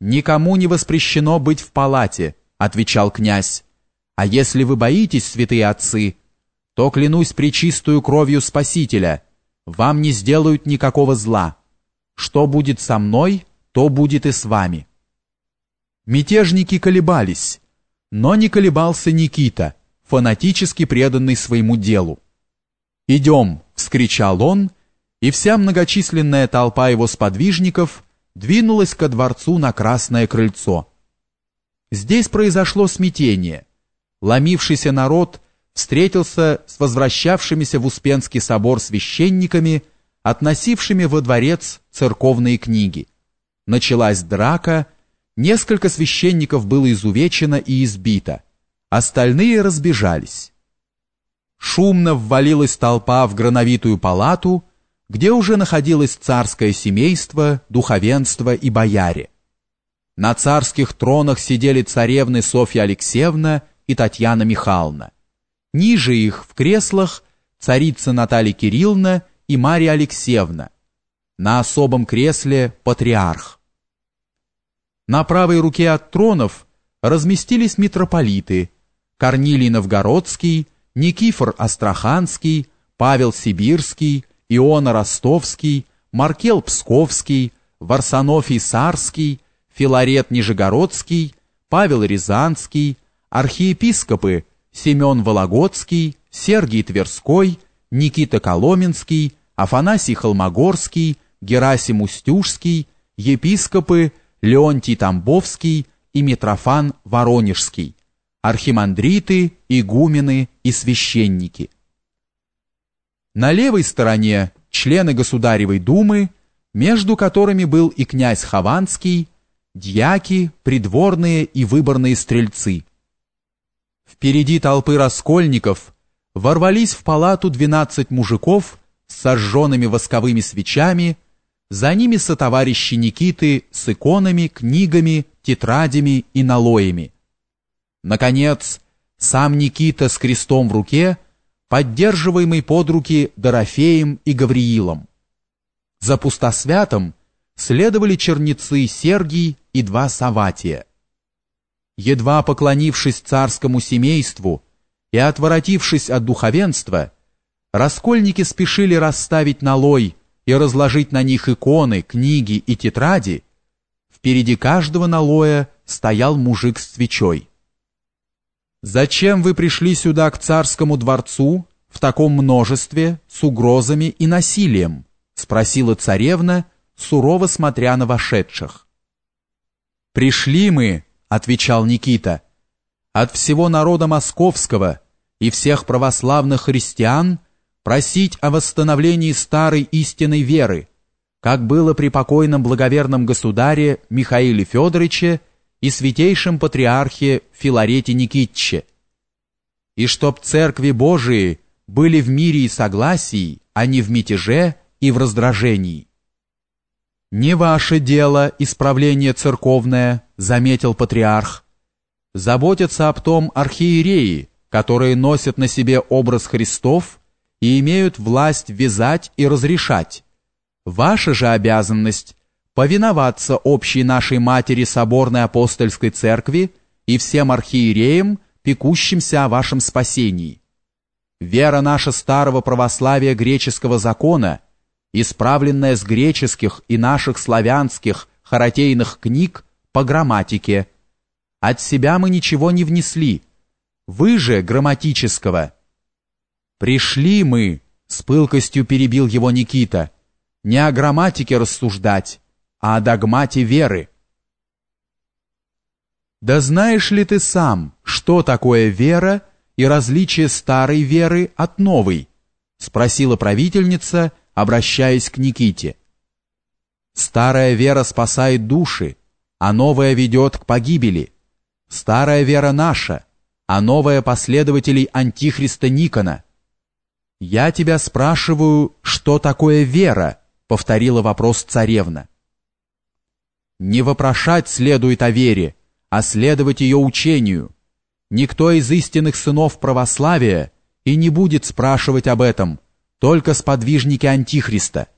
«Никому не воспрещено быть в палате», — отвечал князь. «А если вы боитесь, святые отцы, то клянусь причистую кровью Спасителя, вам не сделают никакого зла. Что будет со мной, то будет и с вами». Мятежники колебались, но не колебался Никита, фанатически преданный своему делу. «Идем!» — вскричал он, и вся многочисленная толпа его сподвижников двинулась ко дворцу на Красное Крыльцо. Здесь произошло смятение. Ломившийся народ встретился с возвращавшимися в Успенский собор священниками, относившими во дворец церковные книги. Началась драка, несколько священников было изувечено и избито, остальные разбежались. Шумно ввалилась толпа в грановитую палату, где уже находилось царское семейство, духовенство и бояре. На царских тронах сидели царевны Софья Алексеевна и Татьяна Михайловна. Ниже их в креслах царица Наталья Кирилловна и Мария Алексеевна. На особом кресле патриарх. На правой руке от тронов разместились митрополиты Корнилий Новгородский, Никифор Астраханский, Павел Сибирский, Иона Ростовский, Маркел Псковский, Варсонофий Сарский, Филарет Нижегородский, Павел Рязанский, архиепископы Семен Вологодский, Сергий Тверской, Никита Коломенский, Афанасий Холмогорский, Герасим Устюжский, епископы Леонтий Тамбовский и Митрофан Воронежский, архимандриты, игумены и священники. На левой стороне члены Государевой Думы, между которыми был и князь Хованский, дьяки, придворные и выборные стрельцы. Впереди толпы раскольников ворвались в палату двенадцать мужиков с сожженными восковыми свечами, за ними сотоварищи Никиты с иконами, книгами, тетрадями и налоями. Наконец, сам Никита с крестом в руке поддерживаемый под руки Дорофеем и Гавриилом. За пустосвятом следовали черницы Сергий и два Саватия. Едва поклонившись царскому семейству и отворотившись от духовенства, раскольники спешили расставить налой и разложить на них иконы, книги и тетради. Впереди каждого налоя стоял мужик с свечой. «Зачем вы пришли сюда, к царскому дворцу, в таком множестве, с угрозами и насилием?» — спросила царевна, сурово смотря на вошедших. «Пришли мы», — отвечал Никита, — «от всего народа московского и всех православных христиан просить о восстановлении старой истинной веры, как было при покойном благоверном государе Михаиле Федоровиче и святейшем патриархе Филарете Никитче, и чтоб церкви Божии были в мире и согласии, а не в мятеже и в раздражении. «Не ваше дело исправление церковное», — заметил патриарх. «Заботятся об том архиереи, которые носят на себе образ Христов и имеют власть вязать и разрешать. Ваша же обязанность повиноваться общей нашей матери Соборной Апостольской Церкви и всем архиереям, пекущимся о вашем спасении. Вера наша старого православия греческого закона, исправленная с греческих и наших славянских харатейных книг по грамматике. От себя мы ничего не внесли. Вы же грамматического. Пришли мы, с пылкостью перебил его Никита, не о грамматике рассуждать, а о догмате веры. Да знаешь ли ты сам, что такое вера и различие старой веры от новой? Спросила правительница, обращаясь к Никите. Старая вера спасает души, а новая ведет к погибели. Старая вера наша, а новая последователей Антихриста Никона. Я тебя спрашиваю, что такое вера? Повторила вопрос царевна. Не вопрошать следует о вере, а следовать ее учению. Никто из истинных сынов православия и не будет спрашивать об этом, только сподвижники Антихриста.